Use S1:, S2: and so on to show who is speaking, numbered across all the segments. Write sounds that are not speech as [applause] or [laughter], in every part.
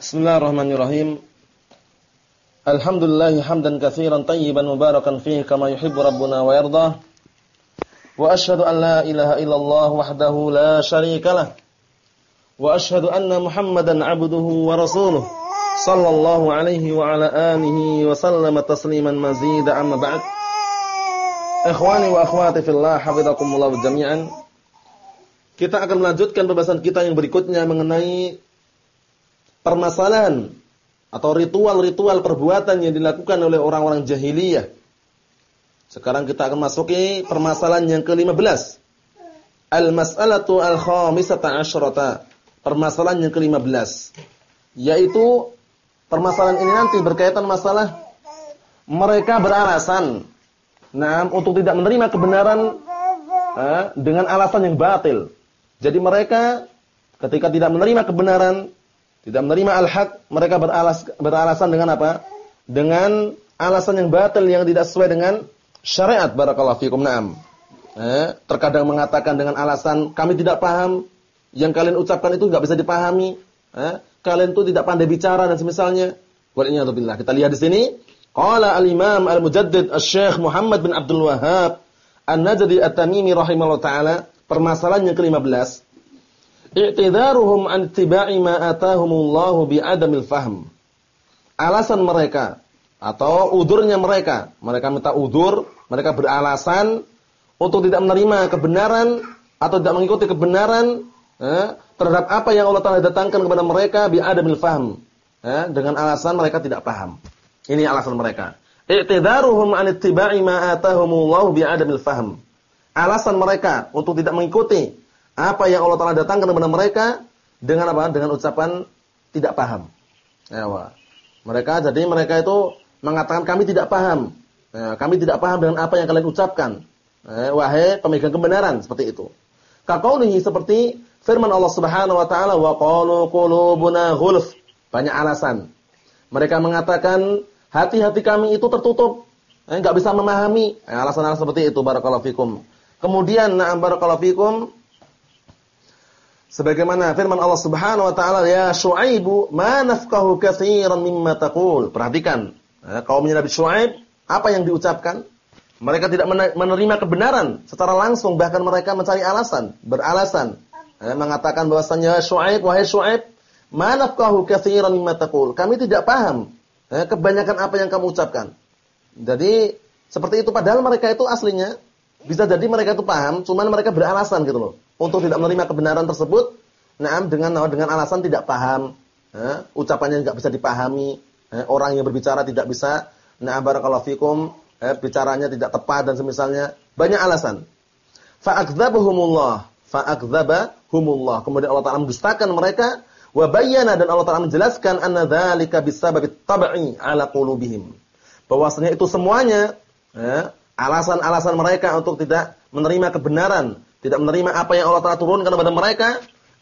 S1: Bismillahirrahmanirrahim. Alhamdulillah hamdan katsiran tayyiban mubarakan fihi kama yuhibbu rabbuna wa yardah. Wa asyhadu an la ilaha illallah wahdahu la syarikalah. Wa asyhadu anna Muhammadan 'abduhu wa rasuluh. Sallallahu alaihi wa ala alihi wa sallama tasliman mazida amma ba'd. Ikhwani wa akhwati fillah, hafizakumullah jami'an. Kita akan melanjutkan pembahasan kita yang berikutnya mengenai permasalahan atau ritual-ritual perbuatan yang dilakukan oleh orang-orang jahiliyah. Sekarang kita akan masuki permasalahan yang ke-15. Al-mas'alatu al-khamisata asyrata. Permasalahan yang ke-15. Yaitu permasalahan ini nanti berkaitan masalah mereka beralasan nah untuk tidak menerima kebenaran eh, dengan alasan yang batil. Jadi mereka ketika tidak menerima kebenaran tidak menerima al-haq, mereka beralas, beralasan dengan apa? Dengan alasan yang batil yang tidak sesuai dengan syariat barakallahu fikum na'am. Eh, terkadang mengatakan dengan alasan kami tidak paham yang kalian ucapkan itu enggak bisa dipahami. Eh, kalian itu tidak pandai bicara dan semisalnya. Waliyadzubillah. Kita lihat di sini, qala al-Imam al-Mujaddid Asy-Syaikh Muhammad bin Abdul Wahhab An-Najdi At-Tamimi rahimahullah taala, permasalahan yang ke-15 an tiba'i ma atahumullahu bi'adamil fahm. Alasan mereka atau udurnya mereka, mereka minta udur, mereka beralasan untuk tidak menerima kebenaran atau tidak mengikuti kebenaran eh, terhadap apa yang Allah Taala datangkan kepada mereka bi'adamil fahm. Eh, dengan alasan mereka tidak paham. Ini alasan mereka. I'tidaruhum an ittiba'i ma atahumullahu bi'adamil fahm. Alasan mereka untuk tidak mengikuti apa yang Allah Taala datangkan kepada mereka dengan apa? Dengan ucapan tidak paham. Ya, mereka jadi mereka itu mengatakan kami tidak paham. Ya, kami tidak paham dengan apa yang kalian ucapkan. Ya, wahai pemegang kebenaran seperti itu. Kakaulihi seperti firman Allah Subhanahu wa taala wa qalu qulubuna ghulf. Banyak alasan. Mereka mengatakan hati-hati kami itu tertutup. Enggak bisa memahami. Alasan-alasan seperti itu barakallahu. Kemudian na'am barakallahu Sebagaimana firman Allah Subhanahu wa taala, "Ya Syuaibu, ma nafqahu katsiran mimma taqul." Perhatikan, ya, kaumnya Nabi Syuaib, apa yang diucapkan? Mereka tidak menerima kebenaran secara langsung, bahkan mereka mencari alasan, beralasan. Ya, mengatakan bahwasanya Syuaib, wahai Syuaib, ma nafqahu katsiran mimma taqul. Kami tidak paham ya, kebanyakan apa yang kamu ucapkan. Jadi seperti itu padahal mereka itu aslinya bisa jadi mereka itu paham, cuman mereka beralasan gitu loh. Untuk tidak menerima kebenaran tersebut, nah dengan dengan alasan tidak paham, eh, ucapannya tidak bisa dipahami, eh, orang yang berbicara tidak bisa, nah barakallahu fikum, eh, bicaranya tidak tepat dan semisalnya. Banyak alasan. Fa'akdzabahumullah, fa'akdzabahumullah. Kemudian Allah Taala mendustakan mereka. Wa bayyana dan Allah Taala menjelaskan anna dzalika bisababit tab'i ala qulubihim. Bahwasanya itu semuanya alasan-alasan mereka untuk tidak menerima kebenaran tidak menerima apa yang Allah Taala turunkan kepada mereka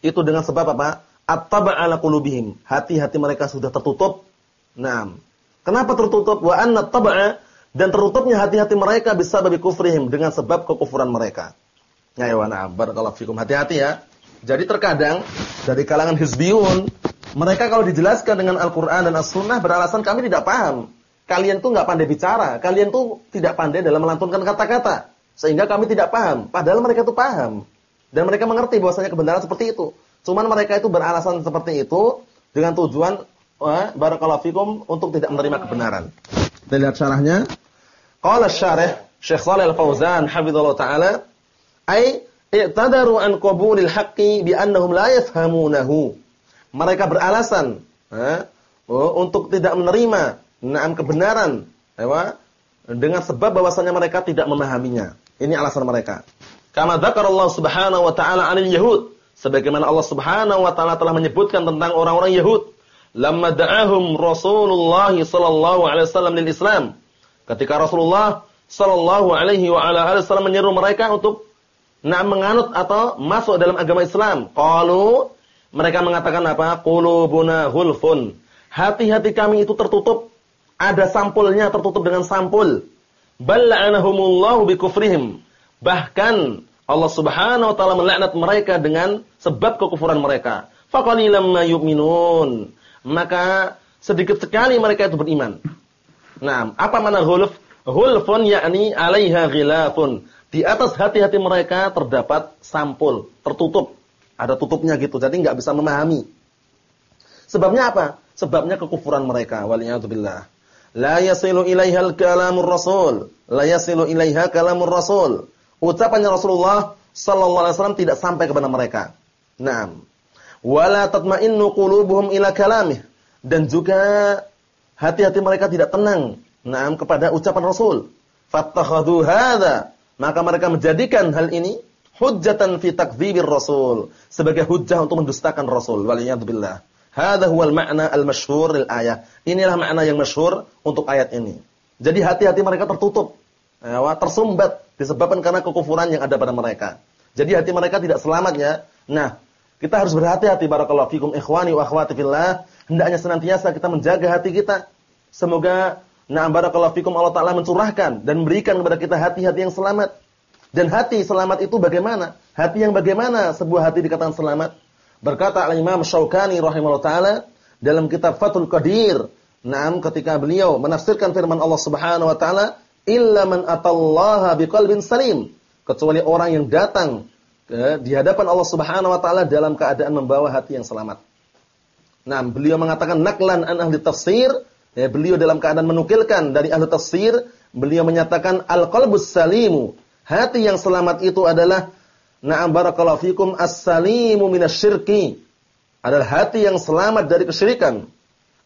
S1: itu dengan sebab apa? At-taba' ala qulubihim. Hati-hati mereka sudah tertutup. Nah, kenapa tertutup? Wa anna taba'a dan tertutupnya hati-hati mereka bisa babi kufrihim dengan sebab kekufuran mereka. Ya ya na'am barakallahu fikum. Hati-hati ya. Jadi terkadang dari kalangan hizbiyun mereka kalau dijelaskan dengan Al-Qur'an dan As-Sunnah beralasan kami tidak paham. Kalian tuh nggak pandai bicara, kalian tuh tidak pandai dalam melantunkan kata-kata. Sehingga kami tidak paham. Padahal mereka itu paham. Dan mereka mengerti bahwasanya kebenaran seperti itu. Cuman mereka itu beralasan seperti itu dengan tujuan eh, barakallahu fikum untuk tidak menerima kebenaran. Kita lihat syarahnya. Qala syarih Syekh Shalih Al-Fauzan hafizallahu taala, "Ai i'tadaru an qabulil haqqi bi annahum la yafhamunahu." Mereka beralasan eh, untuk tidak menerima na'am kebenaran, ya, dengan sebab bahwasanya mereka tidak memahaminya. Ini alasan mereka. Kama dzakarallahu subhanahu wa ta'ala 'anil yahud. Sebagaimana Allah subhanahu wa ta'ala telah menyebutkan tentang orang-orang Yahud. Lamma da'ahum Rasulullah sallallahu alaihi wasallam lil Islam. Ketika Rasulullah sallallahu alaihi wa ala alihi wasallam menyeru mereka untuk nak menganut atau masuk dalam agama Islam. Qalu mereka mengatakan apa? Qulubuna hulfun. Hati-hati kami itu tertutup. Ada sampulnya tertutup dengan sampul. Bal la'anahumullahu bikufrihim. Bahkan Allah Subhanahu wa taala melaknat mereka dengan sebab kekufuran mereka. Faqalilam ma yu'minun. maka sedikit sekali mereka itu beriman. Nah, apa mana ghulf? Ghulfun yakni 'alaiha ghilafun. Di atas hati-hati mereka terdapat sampul, tertutup. Ada tutupnya gitu, jadi nggak bisa memahami. Sebabnya apa? Sebabnya kekufuran mereka. Waliyadzubillah. La yasilu ilaihal kalamur rasul. La yasilu ilaiha kalamur rasul. Ucapannya Rasulullah sallallahu alaihi wasallam tidak sampai kepada mereka. Naam. Wala tatma'innu qulubuhum ila kalamih. Dan juga hati-hati mereka tidak tenang. Naam kepada ucapan Rasul. Fattakhadhu hadza. Maka mereka menjadikan hal ini hujjatan fi takdzibir Rasul sebagai hujjah untuk mendustakan Rasul. Waliyadzubillah. Hadza huwal ma'na al-masyhur lil ayah. Inilah makna yang masyhur untuk ayat ini. Jadi hati-hati mereka tertutup. Ya, tersumbat disebabkan karena kekufuran yang ada pada mereka. Jadi hati mereka tidak selamat ya. Nah, kita harus berhati-hati barakallahu fikum ikhwani wa akhwati fillah. Hendaknya senantiasa kita menjaga hati kita. Semoga na'am barakallahu fikum Allah taala mencurahkan dan memberikan kepada kita hati-hati yang selamat. Dan hati selamat itu bagaimana? Hati yang bagaimana sebuah hati dikatakan selamat? Berkata Al-Imam Syaukani rahimahullah taala dalam kitab Fathul Qadir, Naam ketika beliau menafsirkan firman Allah Subhanahu wa taala, "Illa man atallaha biqalbin salim." Kecuali orang yang datang ke, di hadapan Allah Subhanahu wa taala dalam keadaan membawa hati yang selamat. Nah, beliau mengatakan naklan an ahli tafsir, ya, beliau dalam keadaan menukilkan dari ahli tafsir, beliau menyatakan al-qalbus salimu. Hati yang selamat itu adalah na'am barakallahu fikum as-salimu minasyirki. Adalah hati yang selamat dari kesyirikan.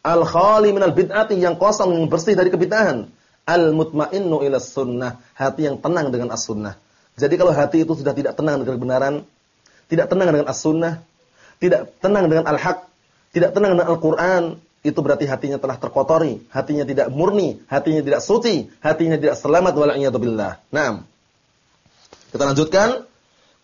S1: Al-khali minal bid'ati yang kosong yang bersih dari kebid'ahan. Al-mutmainnu ila sunnah, hati yang tenang dengan as-sunnah. Jadi kalau hati itu sudah tidak tenang dengan kebenaran, tidak tenang dengan as-sunnah, tidak tenang dengan al-haq, tidak tenang dengan Al-Quran, itu berarti hatinya telah terkotori, hatinya tidak murni, hatinya tidak suci, hatinya tidak selamat billah. Naam. Kita lanjutkan.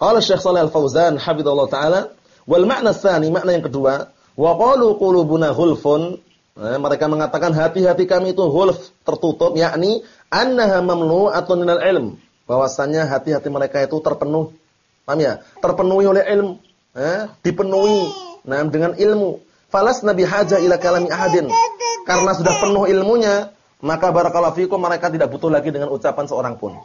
S1: Qala Syekh Shalih Al-Fauzan hafizallahu taala, wal makna tsani, makna yang kedua, wa qalu qulubuna ghulfun. Eh, mereka mengatakan hati-hati kami itu ghulf, tertutup, yakni annaha mamnu'atun minal ilm bahwasannya hati-hati mereka itu terpenuh, paham ya? Terpenuhi oleh ilmu, eh? dipenuhi nah dengan ilmu. Falas nabi haja ila kalami ahadin. Karena sudah penuh ilmunya, maka barakallahu fikum mereka tidak butuh lagi dengan ucapan seorang pun.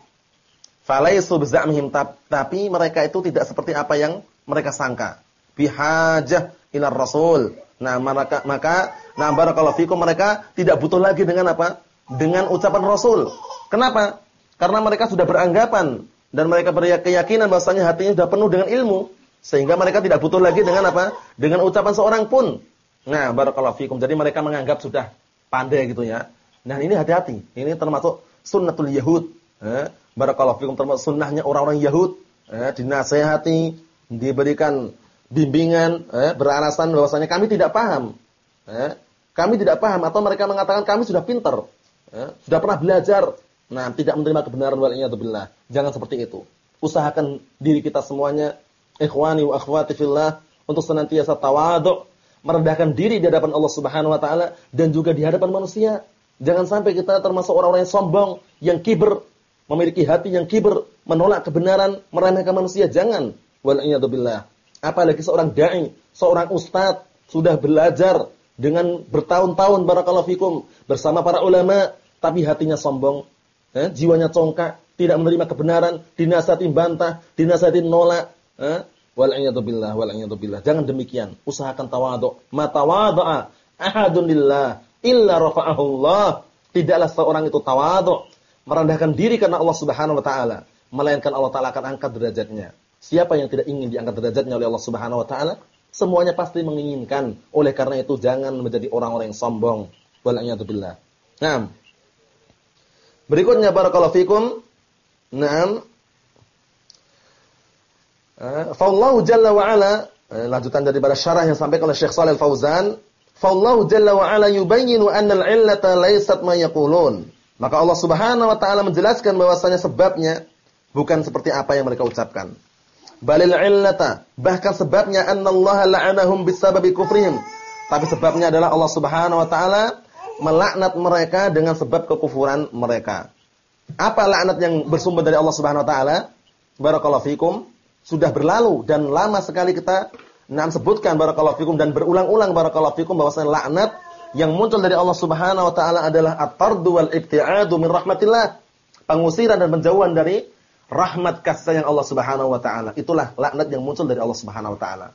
S1: Falaisu bizamhim tapi mereka itu tidak seperti apa yang mereka sangka. Bihajah ila rasul. Nah, maka maka nah barakallahu fikum mereka tidak butuh lagi dengan apa? Dengan ucapan Rasul. Kenapa? Karena mereka sudah beranggapan dan mereka berkeyakinan bahwasanya hatinya sudah penuh dengan ilmu sehingga mereka tidak butuh lagi dengan apa? Dengan ucapan seorang pun. Nah, barakallahu fikum. Jadi mereka menganggap sudah pandai gitu ya. Nah, ini hati-hati. Ini termasuk sunnatul yahud. Eh, barakallahu fikum termasuk sunnahnya orang-orang Yahud. Eh, dinasehati, diberikan bimbingan, eh, beralasan bahwasanya kami tidak paham. Eh, kami tidak paham atau mereka mengatakan kami sudah pintar. Eh, sudah pernah belajar Nah, tidak menerima kebenaran billah. Jangan seperti itu. Usahakan diri kita semuanya ikhwani wa akhwati fillah untuk senantiasa tawadhu, merendahkan diri di hadapan Allah Subhanahu wa taala dan juga di hadapan manusia. Jangan sampai kita termasuk orang-orang yang sombong, yang kiber, memiliki hati yang kiber, menolak kebenaran, meremehkan manusia. Jangan. Wal billah. Apalagi seorang dai, seorang ustaz sudah belajar dengan bertahun-tahun barakallahu fikum bersama para ulama tapi hatinya sombong, eh, jiwanya congkak, tidak menerima kebenaran, dinasihati bantah, dinasihati nolak, eh, wal billah, wal billah. Jangan demikian. Usahakan tawadhu. Ma tawadha'a ahadun lillah illa rafa'ahu Allah. Tidaklah seorang itu tawadhu, merendahkan diri karena Allah Subhanahu wa taala, melainkan Allah taala akan angkat derajatnya. Siapa yang tidak ingin diangkat derajatnya oleh Allah Subhanahu wa taala? Semuanya pasti menginginkan. Oleh karena itu jangan menjadi orang-orang yang sombong. Wal billah. Naam. Berikutnya barakallahu fikum. Naam. Eh, jalla wa ala eh, lanjutan daripada syarah yang sampai oleh Syekh Shalal Fauzan, Fallahu jalla wa ala yubayyinu anna al-'illata laysat ma yaqulun. Maka Allah Subhanahu wa taala menjelaskan bahwasanya sebabnya bukan seperti apa yang mereka ucapkan. Balil 'illata, bahkan sebabnya annallaha la'anahum bisababi kufrihim. Tapi sebabnya adalah Allah Subhanahu wa taala melaknat mereka dengan sebab kekufuran mereka. Apa laknat yang bersumber dari Allah Subhanahu wa taala? Barakallahu fikum. Sudah berlalu dan lama sekali kita Nah, sebutkan barakallahu fikum dan berulang-ulang barakallahu fikum bahwasanya laknat yang muncul dari Allah Subhanahu wa taala adalah at-tardu wal ibtiadu min rahmatillah. Pengusiran dan penjauhan dari rahmat kasih sayang Allah Subhanahu wa taala. Itulah laknat yang muncul dari Allah Subhanahu wa taala.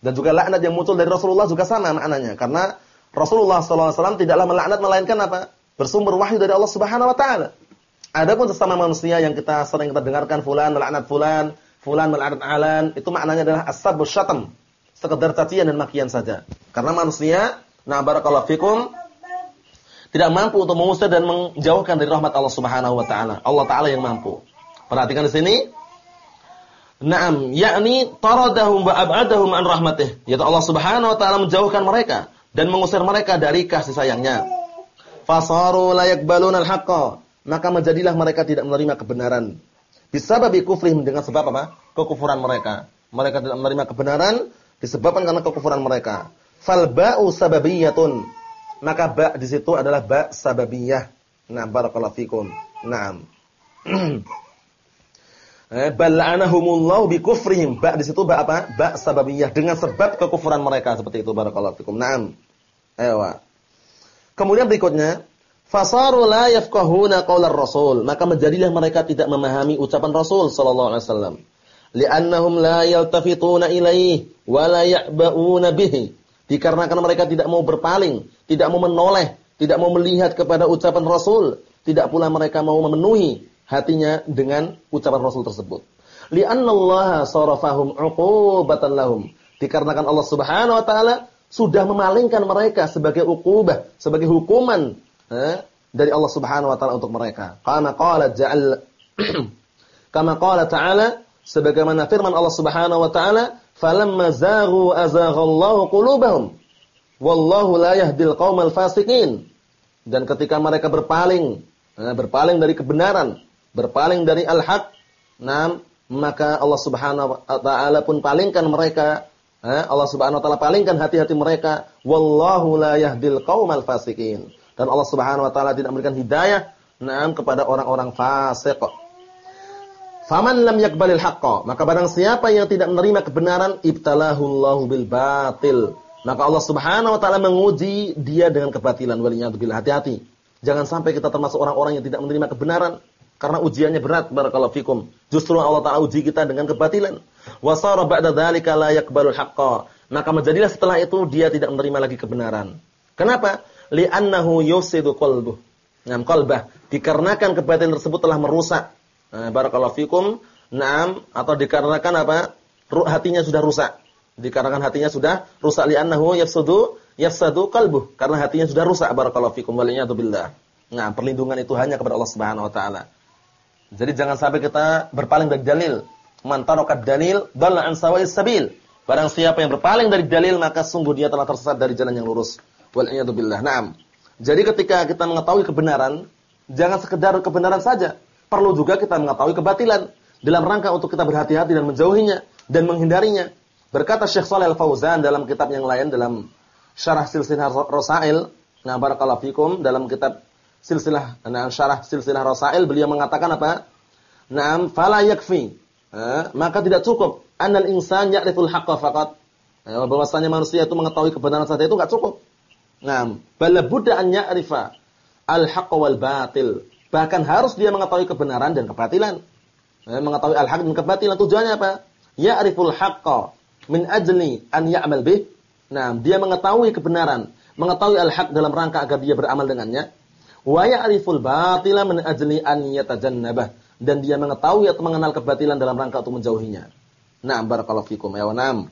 S1: Dan juga laknat yang muncul dari Rasulullah juga sama maknanya karena Rasulullah SAW tidaklah melaknat melainkan apa? Bersumber wahyu dari Allah Subhanahu wa taala. Adapun sesama manusia yang kita sering kita dengarkan fulan melaknat fulan, fulan melaknat alan, itu maknanya adalah asab syatam. Sekedar cacian dan makian saja. Karena manusia, nah barakallahu fikum, tidak mampu untuk mengusir dan menjauhkan dari rahmat Allah Subhanahu wa taala. Allah taala yang mampu. Perhatikan di sini. Naam, yakni taradahum wa ab'adahum an rahmatih. Yaitu Allah Subhanahu wa taala menjauhkan mereka dan mengusir mereka dari kasih sayangnya. Fasaru la yaqbaluna al-haqqa. Maka menjadilah mereka tidak menerima kebenaran Bisababi kufrihim dengan sebab apa? Kekufuran mereka. Mereka tidak menerima kebenaran disebabkan karena kekufuran mereka. Fal ba'u sababiyatun. Maka ba' di situ adalah ba' sababiyah. Nah, barakallahu fikum. Naam. [clears throat] eh, bal'anahumullahu bi kufrihim. Ba' di situ ba' apa? Ba' sababiyah dengan sebab kekufuran mereka seperti itu barakallahu fikum. Naam. Ayo. Kemudian berikutnya Fasaru la yafqahuna qaular Rasul, maka menjadilah mereka tidak memahami ucapan Rasul sallallahu alaihi wasallam. Li'annahum la yaltafituna ilaihi wa la ya'ba'una bihi. Dikarenakan mereka tidak mau berpaling, tidak mau menoleh, tidak mau melihat kepada ucapan Rasul, tidak pula mereka mau memenuhi hatinya dengan ucapan Rasul tersebut. Li'anna Allah sarafahum 'uqubatan lahum. Dikarenakan Allah Subhanahu wa taala sudah memalingkan mereka sebagai ukubah, sebagai hukuman eh, dari Allah Subhanahu wa taala untuk mereka. Kama qala ja'al [clears throat] Kama qala ta'ala sebagaimana firman Allah Subhanahu wa taala, "Falamma zaghu azaghallahu qulubahum wallahu la yahdil qaumal fasiqin." Dan ketika mereka berpaling, eh, berpaling dari kebenaran, berpaling dari al-haq, nah, maka Allah Subhanahu wa taala pun palingkan mereka eh, Allah Subhanahu wa taala palingkan hati-hati mereka, wallahu la yahdil qaumal fasiqin dan Allah Subhanahu wa taala tidak memberikan hidayah na'am kepada orang-orang fasik. Faman lam yakbalil haqqo, maka barang siapa yang tidak menerima kebenaran, ibtalahu Allahu bil batil. Maka Allah Subhanahu wa taala menguji dia dengan kebatilan. Waliyadzubillah, hati-hati. Jangan sampai kita termasuk orang-orang yang tidak menerima kebenaran karena ujiannya berat barakallahu fikum. Justru Allah taala uji kita dengan kebatilan. Wasara ba'da dzalika la yaqbalul haqqo. Maka menjadilah setelah itu dia tidak menerima lagi kebenaran. Kenapa? li'annahu yusidu qalbuh. Naam qalbah dikarenakan kebatilan tersebut telah merusak. Nah, barakallahu fikum. Naam atau dikarenakan apa? Hatinya sudah rusak. Dikarenakan hatinya sudah rusak li'annahu yafsudu yafsadu qalbuh karena hatinya sudah rusak barakallahu fikum waliyadu billah. Nah, perlindungan itu hanya kepada Allah Subhanahu wa taala. Jadi jangan sampai kita berpaling dari dalil. Man tarakat dalil dhalla an sawa'is sabil. Barang siapa yang berpaling dari dalil maka sungguh dia telah tersesat dari jalan yang lurus. Wal billah. Naam. Jadi ketika kita mengetahui kebenaran, jangan sekedar kebenaran saja. Perlu juga kita mengetahui kebatilan dalam rangka untuk kita berhati-hati dan menjauhinya dan menghindarinya. Berkata Syekh Shalih Al-Fauzan dalam kitab yang lain dalam Syarah Silsilah Rasail, nah barakallahu fikum dalam kitab Silsilah nah Syarah Silsilah Rasail beliau mengatakan apa? Naam fala yakfi. Eh, maka tidak cukup anal insan ya'riful haqqa faqat. Eh, bahwasanya manusia itu mengetahui kebenaran saja itu enggak cukup. Nah, bala budda an ya'rifa al-haqq wal batil. Bahkan harus dia mengetahui kebenaran dan kebatilan. Eh, mengetahui al-haq dan kebatilan tujuannya apa? Ya'riful haqqa min ajli an ya'mal bih. Nah, dia mengetahui kebenaran, mengetahui al-haq dalam rangka agar dia beramal dengannya. Wa ya'riful batila min ajli an yatajannabah dan dia mengetahui atau mengenal kebatilan dalam rangka untuk menjauhinya. Nah, barakallahu fikum ya wa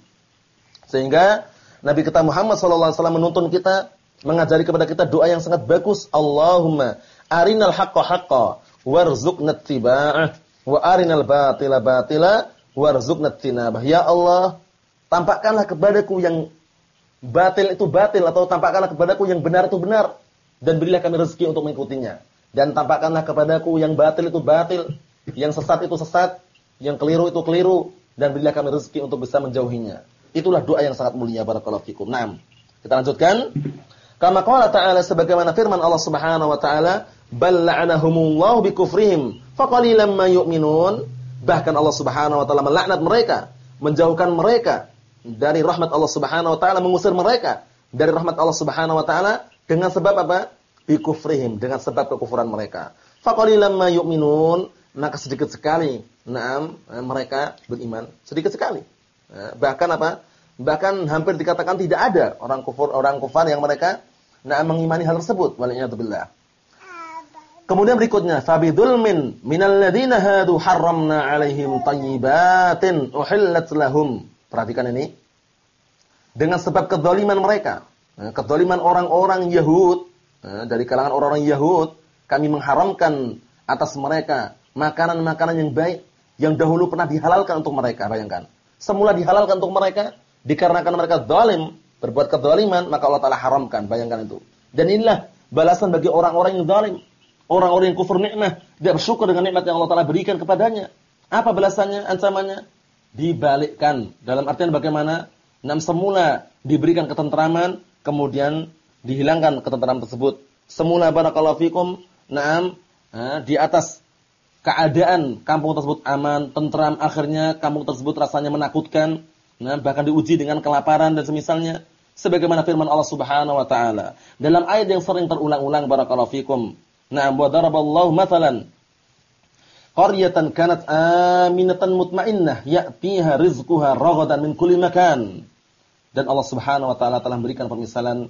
S1: Sehingga Nabi kita Muhammad wasallam menuntun kita mengajari kepada kita doa yang sangat bagus. Allahumma arinal haqqa haqqa warzuqna ittiba'ah wa arinal batila batila warzuqna tinabah. Ya Allah, tampakkanlah kepadaku yang batil itu batil atau tampakkanlah kepadaku yang benar itu benar dan berilah kami rezeki untuk mengikutinya. Dan tampakkanlah kepadaku yang batil itu batil, yang sesat itu sesat, yang keliru itu keliru dan berilah kami rezeki untuk bisa menjauhinya. Itulah doa yang sangat mulia barakallahu fikum. Naam. Kita lanjutkan. Kama qala ta'ala sebagaimana firman Allah Subhanahu wa taala, "Bal bikufrihim, faqalilan ma yu'minun." Bahkan Allah Subhanahu wa taala melaknat mereka, menjauhkan mereka dari rahmat Allah Subhanahu wa taala mengusir mereka dari rahmat Allah Subhanahu wa taala dengan sebab apa? Bikufrihim, dengan sebab kekufuran mereka. Faqalilan ma yu'minun, maka sedikit sekali naam mereka beriman, sedikit sekali. Eh, bahkan apa? Bahkan hampir dikatakan tidak ada orang kufur orang kufar yang mereka naam mengimani hal tersebut. Waliyadzubillah. Kemudian berikutnya, fabidulmin minal ladina hadu harramna alaihim tayyibatin uhillat lahum. Perhatikan ini. Dengan sebab kezaliman mereka, eh, kezaliman orang-orang Yahud, eh, dari kalangan orang-orang Yahud, kami mengharamkan atas mereka makanan-makanan yang baik yang dahulu pernah dihalalkan untuk mereka, bayangkan. Semula dihalalkan untuk mereka dikarenakan mereka zalim, berbuat kezaliman, maka Allah taala haramkan, bayangkan itu. Dan inilah balasan bagi orang-orang yang zalim. Orang-orang yang kufur nikmat, tidak bersyukur dengan nikmat yang Allah taala berikan kepadanya. Apa balasannya, ancamannya? Dibalikkan. Dalam artian bagaimana? Nam semula diberikan ketentraman, kemudian dihilangkan ketentraman tersebut. Semula barakallahu fikum, naam, di atas keadaan kampung tersebut aman, tentram, akhirnya kampung tersebut rasanya menakutkan, nah, bahkan diuji dengan kelaparan dan semisalnya. Sebagaimana firman Allah Subhanahu wa taala dalam ayat yang sering terulang-ulang barakallahu fikum. Na'am wa daraballahu mathalan qaryatan kanat aminatan mutmainnah ya'tiha rizquha raghadan min kulli makan. Dan Allah Subhanahu wa taala telah memberikan permisalan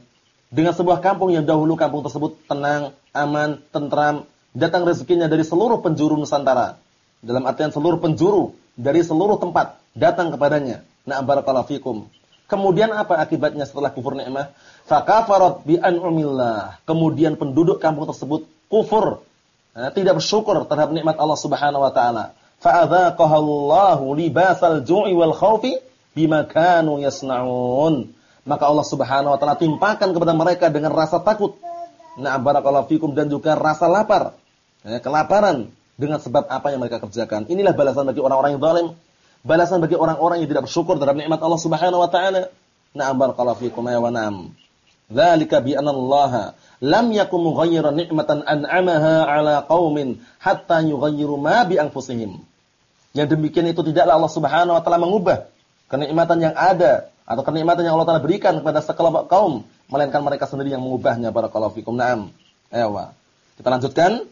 S1: dengan sebuah kampung yang dahulu kampung tersebut tenang, aman, tentram, datang rezekinya dari seluruh penjuru Nusantara. Dalam artian seluruh penjuru dari seluruh tempat datang kepadanya. Na'am barakallahu fikum. Kemudian apa akibatnya setelah kufur nikmah? Fakafarat bi an'umillah. Kemudian penduduk kampung tersebut kufur, nah, tidak bersyukur terhadap nikmat Allah Subhanahu wa taala. Fa'adzaqahallahu libasal ju'i wal khaufi bima kanu yasnaun. Maka Allah Subhanahu wa taala timpakan kepada mereka dengan rasa takut. Nah, barakallahu fikum dan juga rasa lapar. Ya, kelaparan dengan sebab apa yang mereka kerjakan. Inilah balasan bagi orang-orang yang zalim. Balasan bagi orang-orang yang tidak bersyukur terhadap nikmat Allah Subhanahu wa taala. Na'am barakallahu fikum ya wa na'am. Dzalika bi anna Allah lam yakum mughayyiran ni'matan an'amaha 'ala qaumin hatta yughayyiru ma bi anfusihim. Yang demikian itu tidaklah Allah Subhanahu wa taala mengubah kenikmatan yang ada atau kenikmatan yang Allah Taala berikan kepada sekelompok kaum, melainkan mereka sendiri yang mengubahnya barakallahu fikum. Naam. Ewa. Kita lanjutkan.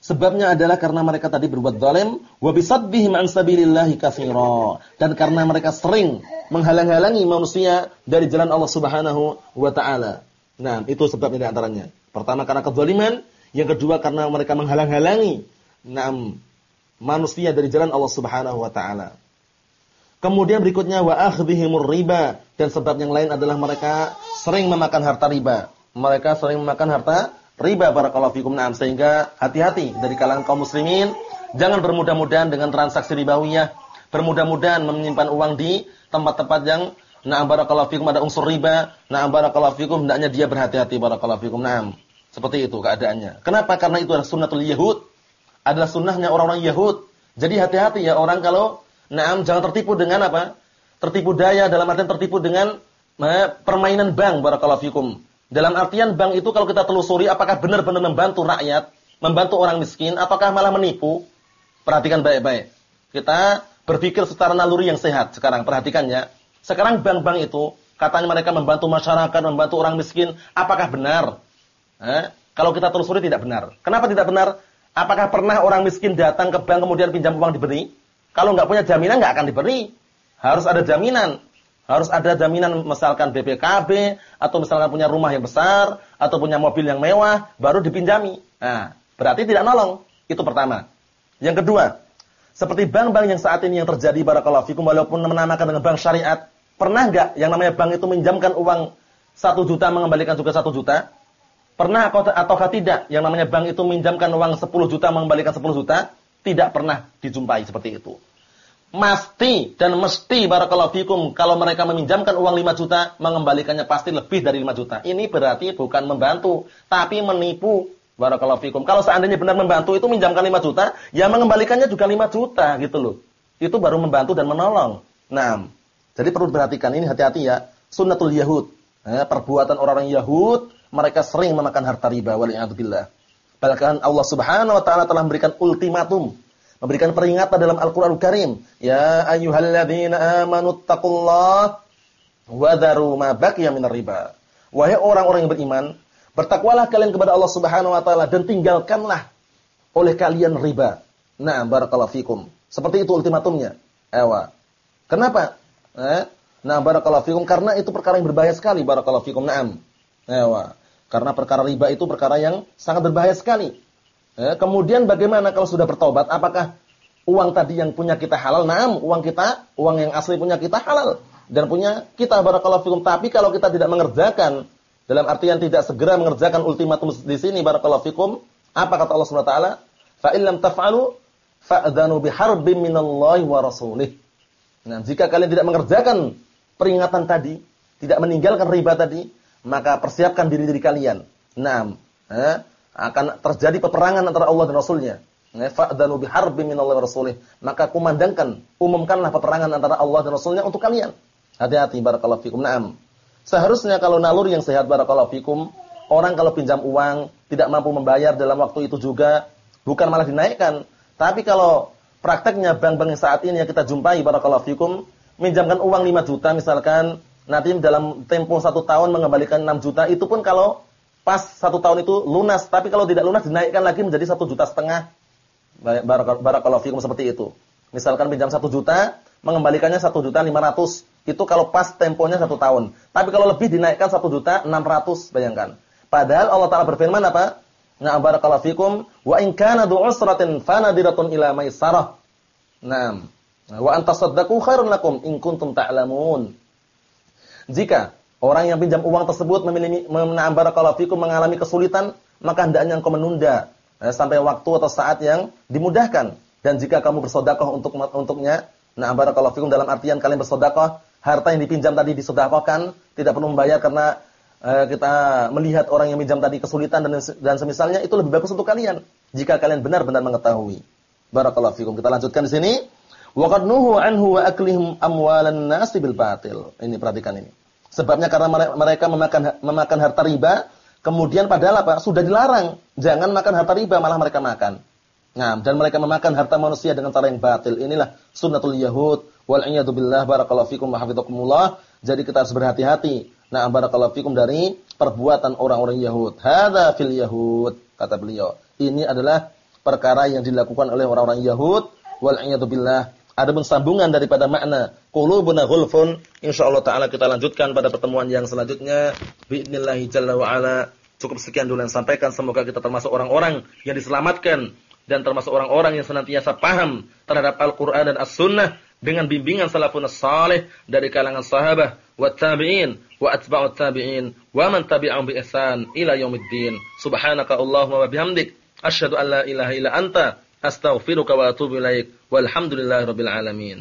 S1: Sebabnya adalah karena mereka tadi berbuat zalim wa bisaddihim an sabilillahi katsira dan karena mereka sering menghalang-halangi manusia dari jalan Allah Subhanahu wa taala. Nah, itu sebabnya di antaranya. Pertama karena kezaliman, yang kedua karena mereka menghalang-halangi enam manusia dari jalan Allah Subhanahu wa taala. Kemudian berikutnya wa akhdhihimur riba dan sebab yang lain adalah mereka sering memakan harta riba. Mereka sering memakan harta riba barakallahu fikum na'am sehingga hati-hati dari kalangan kaum muslimin jangan bermudah-mudahan dengan transaksi ribawiyah, bermudah-mudahan menyimpan uang di tempat-tempat yang na'am barakallahu fikum ada unsur riba, na'am barakallahu fikum hendaknya dia berhati-hati barakallahu fikum na'am. Seperti itu keadaannya. Kenapa? Karena itu adalah sunnatul yahud. Adalah sunnahnya orang-orang Yahud. Jadi hati-hati ya orang kalau Naam, jangan tertipu dengan apa? Tertipu daya dalam artian tertipu dengan eh, permainan bank barakallahu fikum. Dalam artian bank itu kalau kita telusuri apakah benar-benar membantu rakyat, membantu orang miskin ataukah malah menipu? Perhatikan baik-baik. Kita berpikir secara naluri yang sehat sekarang, perhatikan ya. Sekarang bank-bank itu katanya mereka membantu masyarakat, membantu orang miskin, apakah benar? Eh? Kalau kita telusuri tidak benar. Kenapa tidak benar? Apakah pernah orang miskin datang ke bank kemudian pinjam uang diberi? Kalau nggak punya jaminan nggak akan diberi. Harus ada jaminan. Harus ada jaminan misalkan BPKB atau misalkan punya rumah yang besar atau punya mobil yang mewah baru dipinjami. Nah, berarti tidak nolong. Itu pertama. Yang kedua, seperti bank-bank yang saat ini yang terjadi barakallahu fikum walaupun menamakan dengan bank syariat, pernah nggak yang namanya bank itu menjamkan uang satu juta mengembalikan juga satu juta? Pernah atau ataukah tidak yang namanya bank itu minjamkan uang 10 juta mengembalikan 10 juta? Tidak pernah dijumpai seperti itu. Mesti dan mesti barakallahu fikum kalau mereka meminjamkan uang 5 juta, mengembalikannya pasti lebih dari 5 juta. Ini berarti bukan membantu, tapi menipu. Barakallahu fikum. Kalau seandainya benar membantu itu minjamkan 5 juta, ya mengembalikannya juga 5 juta gitu loh. Itu baru membantu dan menolong. Nah, jadi perlu perhatikan ini hati-hati ya. Sunnatul Yahud. Eh, perbuatan orang-orang Yahud, mereka sering memakan harta riba. Waliyahudillah. Bahkan Allah Subhanahu wa taala telah memberikan ultimatum, memberikan peringatan dalam Al-Qur'an Karim, "Ya ayyuhalladzina amanu taqullaha wa dharu ma baqiya minar riba." Wahai orang-orang yang beriman, bertakwalah kalian kepada Allah Subhanahu wa taala dan tinggalkanlah oleh kalian riba. Nah, barakallahu fikum. Seperti itu ultimatumnya. Ewa. Kenapa? Eh? Nah, barakallahu fikum karena itu perkara yang berbahaya sekali, barakallahu fikum. Naam. Ewa. Karena perkara riba itu perkara yang sangat berbahaya sekali. Eh, kemudian bagaimana kalau sudah bertobat? Apakah uang tadi yang punya kita halal? Naam, uang kita, uang yang asli punya kita halal dan punya kita barakallahu fikum. Tapi kalau kita tidak mengerjakan dalam artian tidak segera mengerjakan ultimatum di sini barakallahu fikum, apa kata Allah Subhanahu wa taala? Fa taf'alu fa'dhanu biharbin minallahi wa rasulih. Nah, jika kalian tidak mengerjakan peringatan tadi, tidak meninggalkan riba tadi, maka persiapkan diri-diri kalian. Nah, eh, akan terjadi peperangan antara Allah dan Rasulnya. Eh, fa'dhanu biharbin minallahi wa rasulih. Maka kumandangkan, umumkanlah peperangan antara Allah dan Rasulnya untuk kalian. Hati-hati barakallahu fikum. Naam. Seharusnya kalau nalur yang sehat barakallahu fikum, orang kalau pinjam uang tidak mampu membayar dalam waktu itu juga bukan malah dinaikkan. Tapi kalau prakteknya bank-bank saat ini yang kita jumpai barakallahu fikum, minjamkan uang 5 juta misalkan, nanti dalam tempo satu tahun mengembalikan 6 juta, itu pun kalau pas satu tahun itu lunas. Tapi kalau tidak lunas dinaikkan lagi menjadi satu juta setengah. Barakallahu fikum seperti itu. Misalkan pinjam satu juta, mengembalikannya satu juta lima ratus. Itu kalau pas temponya satu tahun. Tapi kalau lebih dinaikkan satu juta enam ratus, bayangkan. Padahal Allah Ta'ala berfirman apa? Nah, barakallahu fikum. Wa in kana du usratin fanadiratun ila maisarah. Naam. Wa antasaddaqu khairun lakum in kuntum ta'lamun. Jika orang yang pinjam uang tersebut memiliki mena'am barakallahu fikum mengalami kesulitan, maka hendaknya engkau menunda eh, sampai waktu atau saat yang dimudahkan. Dan jika kamu bersedekah untuk untuknya, nah barakallahu fikum dalam artian kalian bersedekah harta yang dipinjam tadi disedekahkan, tidak perlu membayar karena uh, kita melihat orang yang pinjam tadi kesulitan dan dan semisalnya itu lebih bagus untuk kalian jika kalian benar-benar mengetahui. Barakallahu fikum. Kita lanjutkan di sini. Wa qad nuhu anhu wa aklihim amwalan nasi bil batil. Ini perhatikan ini. Sebabnya karena mereka memakan memakan harta riba, kemudian padahal apa? Sudah dilarang. Jangan makan harta riba, malah mereka makan. Nah, dan mereka memakan harta manusia dengan cara yang batil. Inilah sunnatul yahud wal iyadu billah barakallahu fikum wa. Jadi kita harus berhati-hati. Nah, barakallahu fikum dari perbuatan orang-orang Yahud. Hadza fil yahud kata beliau. Ini adalah perkara yang dilakukan oleh orang-orang Yahud wal iyadu billah. Ada sambungan daripada makna qulubuna ghulfun. Insyaallah taala kita lanjutkan pada pertemuan yang selanjutnya. Bismillah jalla wa ala. Cukup sekian dulu yang sampaikan. Semoga kita termasuk orang-orang yang diselamatkan dan termasuk orang-orang yang senantiasa paham terhadap Al-Qur'an dan As-Sunnah dengan bimbingan salafun salih dari kalangan sahabat wa tabi'in wa atba'ut tabi'in wa man tabi'ahum bi ihsan ila yaumiddin subhanaka allahumma wa bihamdik asyhadu an la ilaha illa anta astaghfiruka wa atubu ilaik walhamdulillahi rabbil alamin